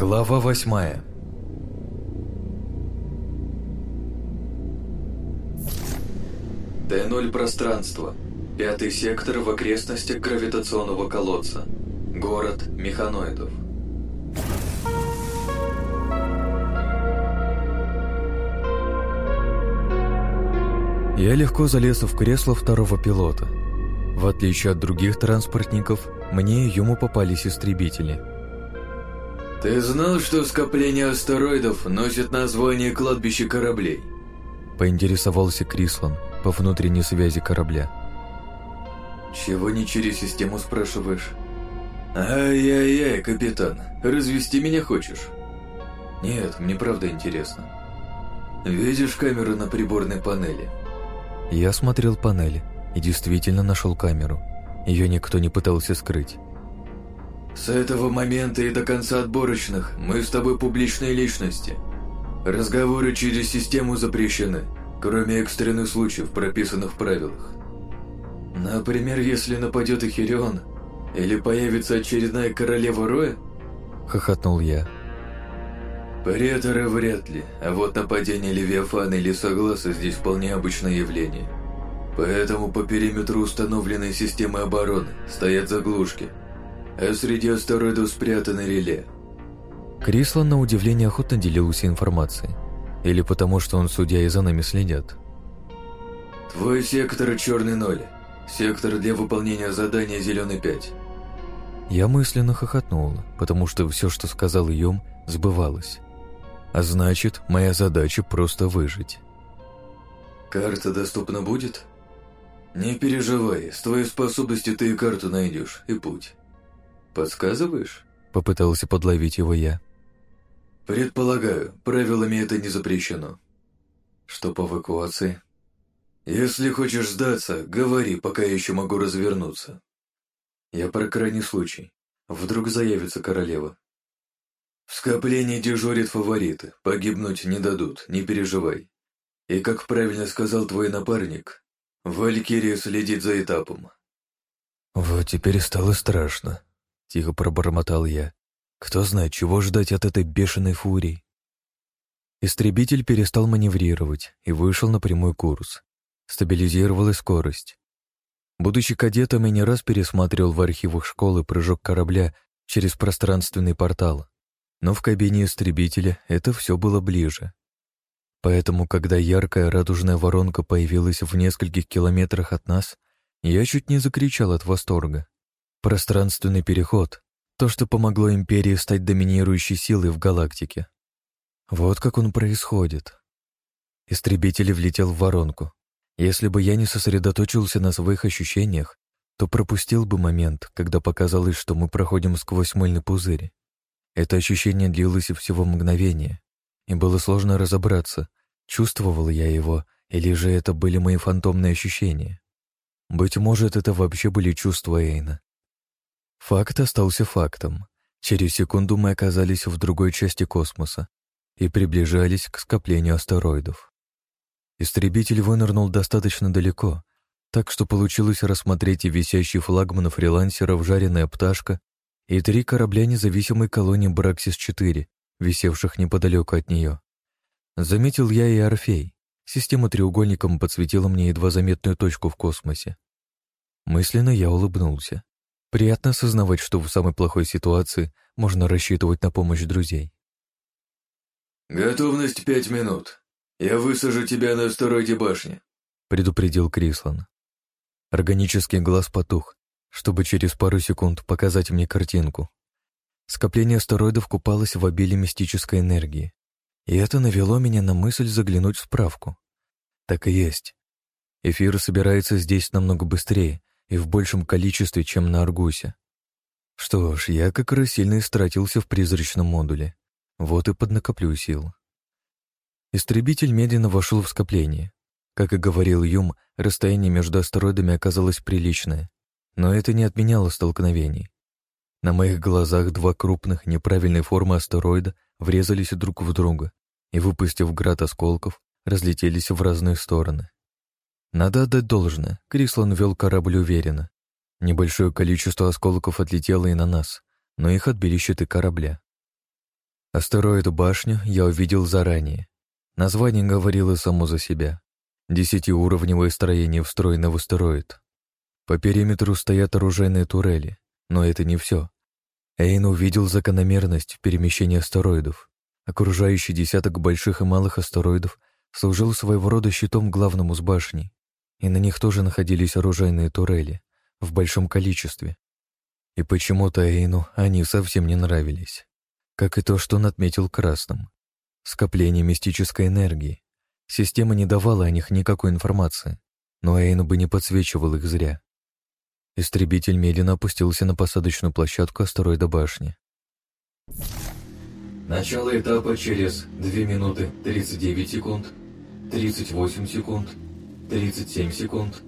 Глава восьмая Т-0 пространство. Пятый сектор в окрестностях гравитационного колодца. Город механоидов. Я легко залез в кресло второго пилота. В отличие от других транспортников, мне и ему попались истребители. «Ты знал, что скопление астероидов носит название кладбища кораблей?» Поинтересовался Крислан по внутренней связи корабля. «Чего не через систему спрашиваешь?» «Ай-яй-яй, капитан, развести меня хочешь?» «Нет, мне правда интересно». «Видишь камеру на приборной панели?» Я смотрел панели и действительно нашел камеру. Ее никто не пытался скрыть. «С этого момента и до конца отборочных мы с тобой публичные личности. Разговоры через систему запрещены, кроме экстренных случаев, прописанных в правилах. Например, если нападет Эхирион или появится очередная королева Роя?» — хохотнул я. Преторы вряд ли, а вот нападение Левиафана или Согласа здесь вполне обычное явление. Поэтому по периметру установленной системы обороны стоят заглушки, а среди астероидов спрятаны реле. Крислан на удивление охотно делился информацией. Или потому, что он судья и за нами следят. Твой сектор — черный ноль. Сектор для выполнения задания зеленый пять. Я мысленно хохотнул, потому что все, что сказал Юм, сбывалось. А значит, моя задача просто выжить. Карта доступна будет? Не переживай, с твоей способностью ты и карту найдешь, и путь. Подсказываешь? Попытался подловить его я. Предполагаю, правилами это не запрещено. Что по эвакуации? Если хочешь сдаться, говори, пока я еще могу развернуться. Я про крайний случай. Вдруг заявится королева. В скоплении дежурят фавориты, погибнуть не дадут, не переживай. И, как правильно сказал твой напарник, Валькирия следит за этапом. Вот теперь стало страшно, тихо пробормотал я. Кто знает, чего ждать от этой бешеной фурии. Истребитель перестал маневрировать и вышел на прямой курс. Стабилизировалась скорость. Будучи кадетом, я не раз пересматривал в архивах школы прыжок корабля через пространственный портал но в кабине истребителя это все было ближе. Поэтому, когда яркая радужная воронка появилась в нескольких километрах от нас, я чуть не закричал от восторга. Пространственный переход — то, что помогло Империи стать доминирующей силой в галактике. Вот как он происходит. Истребитель влетел в воронку. Если бы я не сосредоточился на своих ощущениях, то пропустил бы момент, когда показалось, что мы проходим сквозь мыльный пузырь. Это ощущение длилось всего мгновение, и было сложно разобраться, чувствовал я его, или же это были мои фантомные ощущения. Быть может, это вообще были чувства Эйна. Факт остался фактом. Через секунду мы оказались в другой части космоса и приближались к скоплению астероидов. Истребитель вынырнул достаточно далеко, так что получилось рассмотреть и висящий флагман фрилансеров «Жареная пташка» и три корабля независимой колонии Браксис-4, висевших неподалеку от нее. Заметил я и Орфей. Система треугольником подсветила мне едва заметную точку в космосе. Мысленно я улыбнулся. Приятно осознавать, что в самой плохой ситуации можно рассчитывать на помощь друзей. «Готовность пять минут. Я высажу тебя на астероиде башни», — предупредил Крислан. Органический глаз потух, чтобы через пару секунд показать мне картинку. Скопление астероидов купалось в обилии мистической энергии, и это навело меня на мысль заглянуть в справку. Так и есть. Эфир собирается здесь намного быстрее и в большем количестве, чем на Аргусе. Что ж, я как раз сильно истратился в призрачном модуле. Вот и поднакоплю сил. Истребитель медленно вошел в скопление. Как и говорил Юм, расстояние между астероидами оказалось приличное. Но это не отменяло столкновений. На моих глазах два крупных неправильной формы астероида врезались друг в друга и, выпустив град осколков, разлетелись в разные стороны. Надо отдать должное, Крислан вел корабль уверенно. Небольшое количество осколков отлетело и на нас, но их отбили щиты корабля. Астероид башню я увидел заранее. Название говорило само за себя. Десятиуровневое строение встроено в астероид. По периметру стоят оружейные турели, но это не все. Эйн увидел закономерность в перемещении астероидов. Окружающий десяток больших и малых астероидов служил своего рода щитом главному с башни, и на них тоже находились оружейные турели в большом количестве. И почему-то Эйну они совсем не нравились. Как и то, что он отметил красным. Скопление мистической энергии. Система не давала о них никакой информации, но Эйну бы не подсвечивал их зря. Истребитель медленно опустился на посадочную площадку астероида башни. Начало этапа через 2 минуты 39 секунд, 38 секунд, 37 секунд.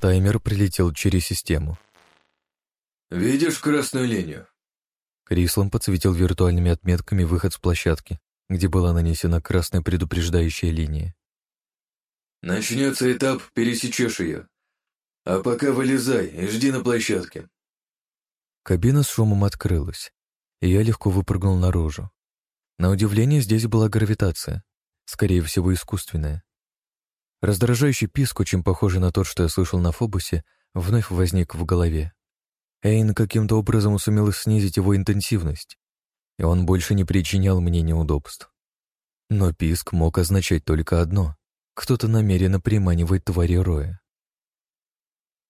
Таймер прилетел через систему. «Видишь красную линию?» Крислом подсветил виртуальными отметками выход с площадки, где была нанесена красная предупреждающая линия. «Начнется этап, пересечешь ее. А пока вылезай и жди на площадке». Кабина с шумом открылась, и я легко выпрыгнул наружу. На удивление, здесь была гравитация, скорее всего, искусственная. Раздражающий писк, очень похожий на тот, что я слышал на Фобусе, вновь возник в голове. Эйн каким-то образом сумел снизить его интенсивность, и он больше не причинял мне неудобств. Но писк мог означать только одно — кто-то намеренно приманивает твари Роя.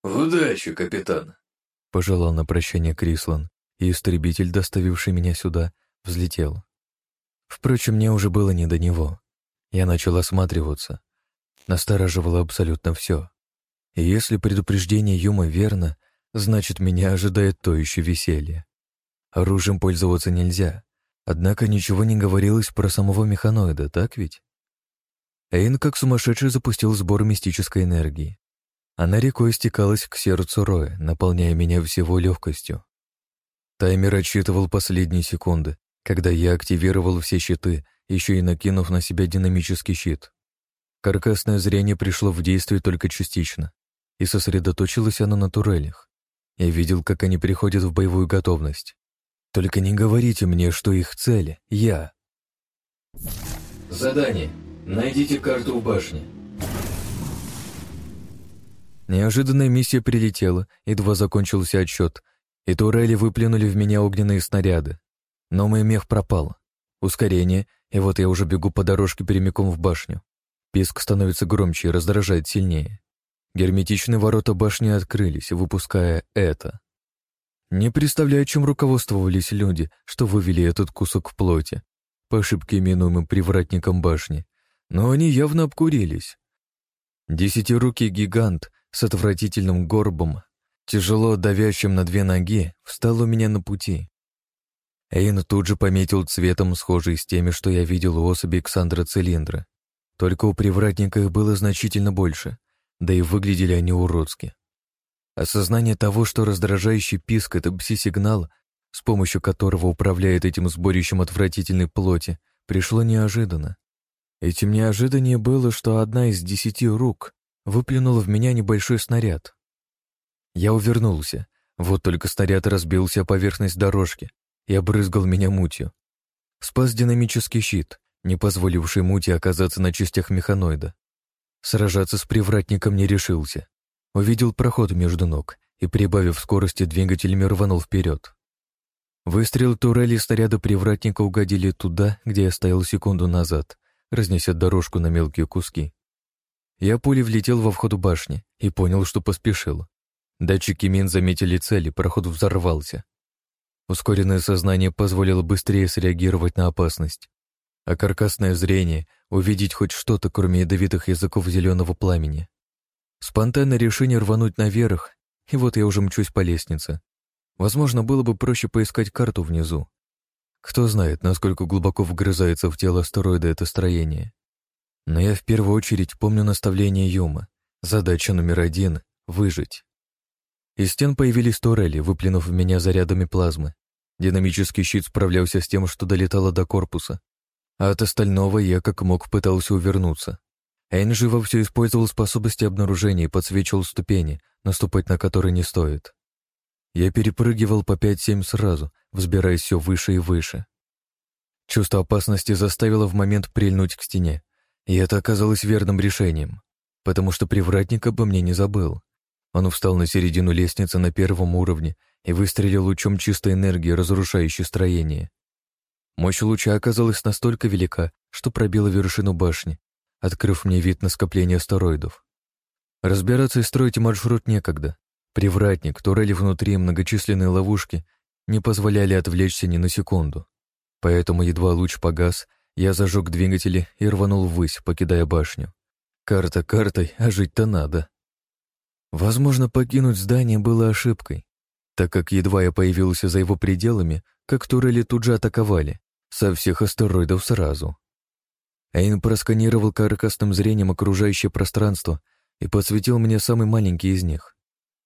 «Удачи, капитан!» — пожелал на прощание Крислан, и истребитель, доставивший меня сюда, взлетел. Впрочем, мне уже было не до него. Я начал осматриваться, Настораживало абсолютно все. И если предупреждение Юма верно, значит, меня ожидает то еще веселье. Оружием пользоваться нельзя, однако ничего не говорилось про самого механоида, так ведь? Эйн как сумасшедший запустил сбор мистической энергии. Она рекой стекалась к сердцу Роя, наполняя меня всего легкостью. Таймер отсчитывал последние секунды, когда я активировал все щиты, еще и накинув на себя динамический щит. Каркасное зрение пришло в действие только частично, и сосредоточилось оно на турелях. Я видел, как они переходят в боевую готовность. Только не говорите мне, что их цель — я. Задание. Найдите карту в башне. Неожиданная миссия прилетела, едва закончился отсчет, и турели выплюнули в меня огненные снаряды. Но мой мех пропал. Ускорение, и вот я уже бегу по дорожке прямиком в башню. Писк становится громче и раздражает сильнее. Герметичные ворота башни открылись, выпуская это. Не представляю, чем руководствовались люди, что вывели этот кусок плоти, по ошибке именуемым привратником башни, но они явно обкурились. Десятирукий гигант с отвратительным горбом, тяжело давящим на две ноги, встал у меня на пути. Эйн тут же пометил цветом, схожий с теми, что я видел у особи Александра Цилиндра. Только у привратника их было значительно больше, да и выглядели они уродски. Осознание того, что раздражающий писк — это пси-сигнал, с помощью которого управляет этим сборищем отвратительной плоти, пришло неожиданно. Этим неожиданнее было, что одна из десяти рук выплюнула в меня небольшой снаряд. Я увернулся, вот только снаряд разбился о поверхность дорожки и обрызгал меня мутью. Спас динамический щит, не позволивший Мути оказаться на частях механоида. Сражаться с привратником не решился. Увидел проход между ног и, прибавив скорости, двигателями рванул вперед. Выстрелы турели снаряда привратника угодили туда, где я стоял секунду назад, разнеся дорожку на мелкие куски. Я пулей влетел во вход башни и понял, что поспешил. Датчики мин заметили цель, и проход взорвался. Ускоренное сознание позволило быстрее среагировать на опасность а каркасное зрение — увидеть хоть что-то, кроме ядовитых языков зеленого пламени. Спонтанное решение рвануть наверх, и вот я уже мчусь по лестнице. Возможно, было бы проще поискать карту внизу. Кто знает, насколько глубоко вгрызается в тело астероида это строение. Но я в первую очередь помню наставление Юма. Задача номер один — выжить. Из стен появились турели, выплюнув в меня зарядами плазмы. Динамический щит справлялся с тем, что долетало до корпуса, а от остального я как мог пытался увернуться. Же вовсю использовал способности обнаружения и подсвечивал ступени, наступать на которые не стоит. Я перепрыгивал по 5-7 сразу, взбираясь все выше и выше. Чувство опасности заставило в момент прильнуть к стене, и это оказалось верным решением, потому что привратник обо мне не забыл. Он встал на середину лестницы на первом уровне и выстрелил лучом чистой энергии, разрушающей строение. Мощь луча оказалась настолько велика, что пробила вершину башни, открыв мне вид на скопление астероидов. Разбираться и строить маршрут некогда. Привратник, турели внутри многочисленные ловушки не позволяли отвлечься ни на секунду. Поэтому едва луч погас, я зажег двигатели и рванул ввысь, покидая башню. Карта картой, а жить-то надо. Возможно, покинуть здание было ошибкой, так как едва я появился за его пределами, как турели тут же атаковали, со всех астероидов сразу. Эйн просканировал каркасным зрением окружающее пространство и подсветил мне самый маленький из них.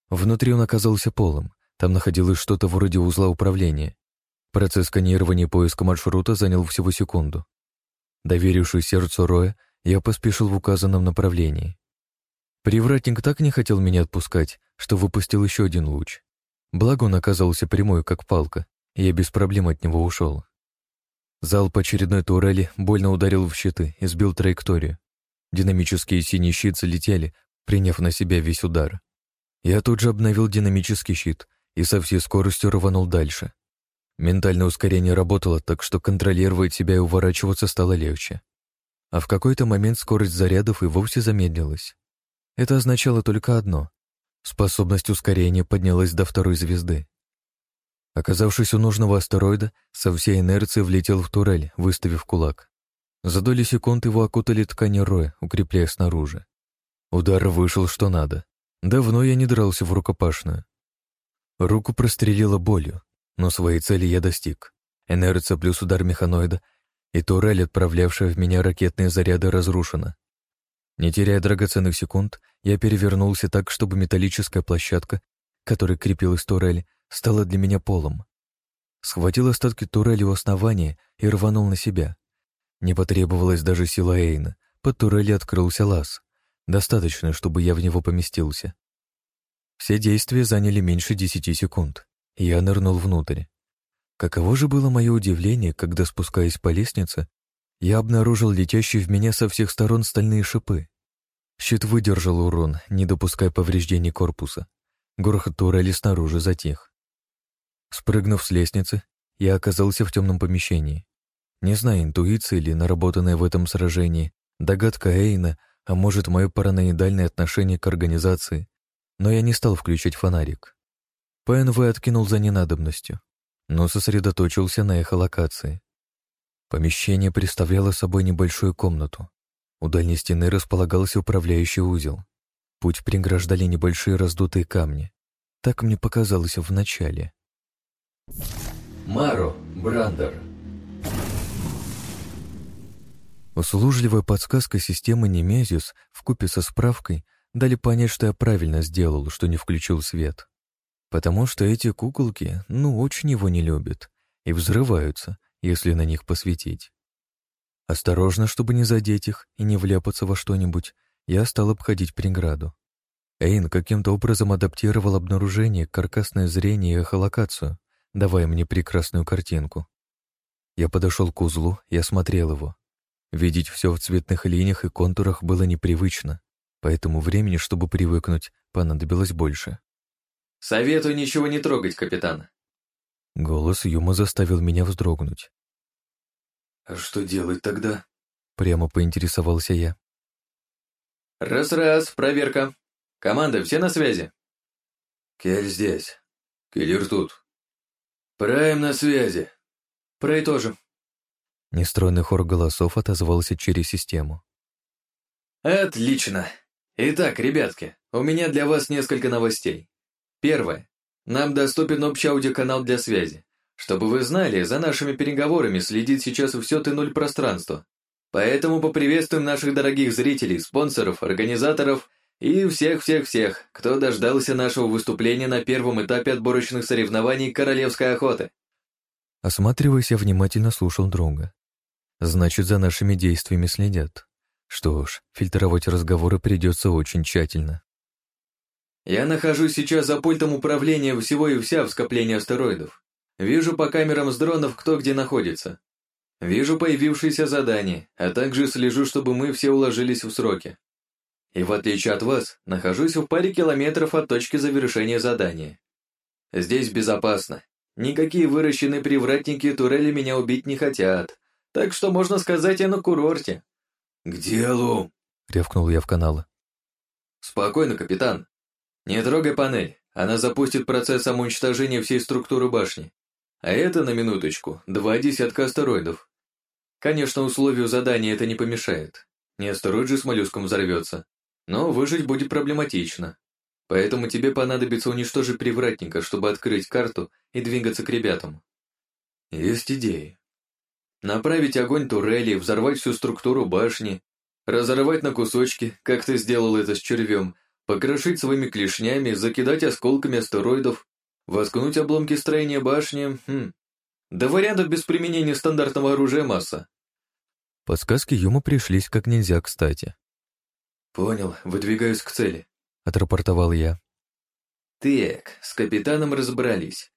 Внутри он оказался полым. Там находилось что-то вроде узла управления. Процесс сканирования и поиска маршрута занял всего секунду. Доверившись сердцу Роя, я поспешил в указанном направлении. Привратник так не хотел меня отпускать, что выпустил еще один луч. Благо он оказался прямой, как палка, и я без проблем от него ушел. Залп очередной турели больно ударил в щиты и сбил траекторию. Динамические синие щиты залетели, приняв на себя весь удар. Я тут же обновил динамический щит и со всей скоростью рванул дальше. Ментальное ускорение работало, так что контролировать себя и уворачиваться стало легче. А в какой-то момент скорость зарядов и вовсе замедлилась. Это означало только одно — способность ускорения поднялась до второй звезды. Оказавшись у нужного астероида, со всей инерции влетел в турель, выставив кулак. За доли секунд его окутали ткани роя, укрепляя снаружи. Удар вышел что надо. Давно я не дрался в рукопашную. Руку прострелило болью, но своей цели я достиг. Инерция плюс удар механоида, и турель, отправлявшая в меня ракетные заряды, разрушена. Не теряя драгоценных секунд, я перевернулся так, чтобы металлическая площадка, которой крепилась турель, стала для меня полом. Схватил остатки турели у основания и рванул на себя. Не потребовалась даже сила Эйна, под турели открылся лаз. Достаточно, чтобы я в него поместился. Все действия заняли меньше десяти секунд. Я нырнул внутрь. Каково же было мое удивление, когда, спускаясь по лестнице, я обнаружил летящие в меня со всех сторон стальные шипы. Щит выдержал урон, не допуская повреждений корпуса. Грохот турели снаружи затих. Спрыгнув с лестницы, я оказался в темном помещении. Не знаю, интуиция или наработанная в этом сражении, догадка Эйна а может, мое параноидальное отношение к организации, но я не стал включать фонарик. ПНВ откинул за ненадобностью, но сосредоточился на эхолокации. Помещение представляло собой небольшую комнату. У дальней стены располагался управляющий узел. Путь преграждали небольшие раздутые камни. Так мне показалось в начале. Маро Брандер Услужливая подсказка системы Немезис вкупе со справкой дали понять, что я правильно сделал, что не включил свет. Потому что эти куколки, ну, очень его не любят и взрываются, если на них посветить. Осторожно, чтобы не задеть их и не вляпаться во что-нибудь, я стал обходить преграду. Эйн каким-то образом адаптировал обнаружение, каркасное зрение и эхолокацию, давая мне прекрасную картинку. Я подошел к узлу и осмотрел его. Видеть все в цветных линиях и контурах было непривычно, поэтому времени, чтобы привыкнуть, понадобилось больше. «Советую ничего не трогать, капитан». Голос Юма заставил меня вздрогнуть. «А что делать тогда?» Прямо поинтересовался я. «Раз-раз, проверка. Команда, все на связи?» «Кель здесь. Киллер тут. Прайм на связи. Прай тоже. Нестройный хор голосов отозвался через систему. «Отлично! Итак, ребятки, у меня для вас несколько новостей. Первое. Нам доступен общий аудиоканал для связи. Чтобы вы знали, за нашими переговорами следит сейчас все Т0 пространство. Поэтому поприветствуем наших дорогих зрителей, спонсоров, организаторов и всех-всех-всех, кто дождался нашего выступления на первом этапе отборочных соревнований «Королевской охоты». Осматриваясь, я внимательно слушал друга. Значит, за нашими действиями следят. Что ж, фильтровать разговоры придется очень тщательно. Я нахожусь сейчас за пультом управления всего и вся в скоплении астероидов. Вижу по камерам с дронов, кто где находится. Вижу появившиеся задания, а также слежу, чтобы мы все уложились в сроки. И в отличие от вас, нахожусь в паре километров от точки завершения задания. Здесь безопасно. Никакие выращенные привратники турели меня убить не хотят, так что можно сказать, я на курорте. «К делу!» — рявкнул я в канал. «Спокойно, капитан. Не трогай панель, она запустит процесс самоуничтожения всей структуры башни. А это, на минуточку, два десятка астероидов. Конечно, условию задания это не помешает. Не астероид же с моллюском взорвется. Но выжить будет проблематично. Поэтому тебе понадобится уничтожить привратника, чтобы открыть карту и двигаться к ребятам. Есть идеи. Направить огонь турели, взорвать всю структуру башни, разорвать на кусочки, как ты сделал это с червем, покрошить своими клешнями, закидать осколками астероидов, воскнуть обломки строения башни. Хм. Да вариантов без применения стандартного оружия масса. Подсказки Юма пришлись как нельзя кстати. «Понял, выдвигаюсь к цели», — отрапортовал я. «Так, с капитаном разобрались.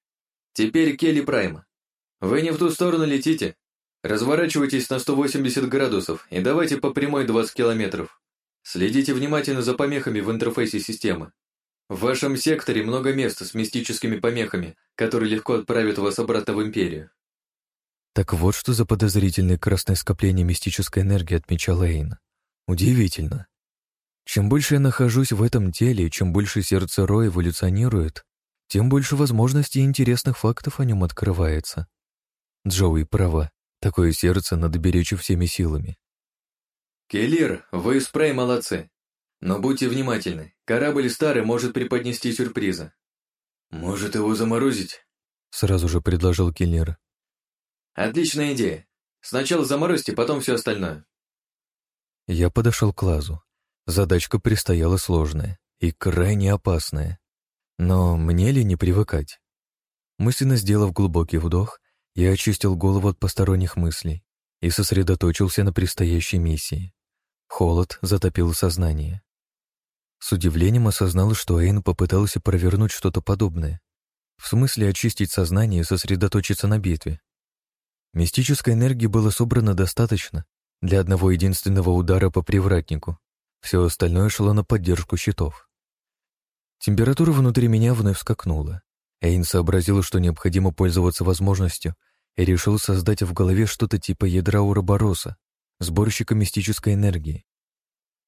Теперь Келли Прайм. Вы не в ту сторону летите. Разворачивайтесь на 180 градусов и давайте по прямой 20 километров. Следите внимательно за помехами в интерфейсе системы. В вашем секторе много места с мистическими помехами, которые легко отправят вас обратно в Империю. Так вот что за подозрительное красное скопление мистической энергии отмечал Эйн. Удивительно. Чем больше я нахожусь в этом теле, чем больше сердце Ро эволюционирует, тем больше возможностей и интересных фактов о нем открывается. Джоуи права. Такое сердце надо беречь всеми силами. «Келлир, вы с Прей молодцы. Но будьте внимательны, корабль старый может преподнести сюрпризы». «Может его заморозить?» Сразу же предложил Келлир. «Отличная идея. Сначала заморозьте, потом все остальное». Я подошел к лазу. Задачка предстояла сложная и крайне опасная. Но мне ли не привыкать? Мысленно сделав глубокий вдох, я очистил голову от посторонних мыслей и сосредоточился на предстоящей миссии. Холод затопил сознание. С удивлением осознал, что Эйн попытался провернуть что-то подобное. В смысле очистить сознание и сосредоточиться на битве. Мистической энергии было собрано достаточно для одного единственного удара по привратнику. Все остальное шло на поддержку щитов. Температура внутри меня вновь скакнула. Эйн сообразил, что необходимо пользоваться возможностью, и решил создать в голове что-то типа ядра Уробороса, сборщика мистической энергии.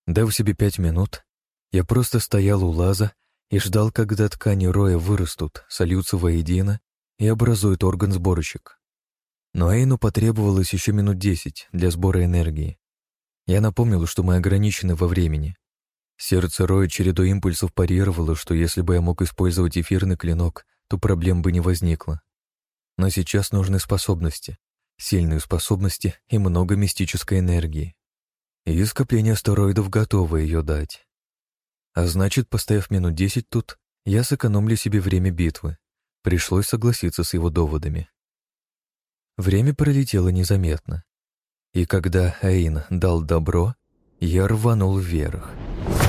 Дав себе пять минут, я просто стоял у лаза и ждал, когда ткани роя вырастут, сольются воедино и образуют орган-сборщик. Но Эйну потребовалось еще минут десять для сбора энергии. Я напомнил, что мы ограничены во времени, Сердце Роя чередой импульсов парировало, что если бы я мог использовать эфирный клинок, то проблем бы не возникло. Но сейчас нужны способности, сильные способности и много мистической энергии. И скопление астероидов готово ее дать. А значит, постояв минут десять тут, я сэкономлю себе время битвы. Пришлось согласиться с его доводами. Время пролетело незаметно. И когда Эйн дал добро, я рванул вверх —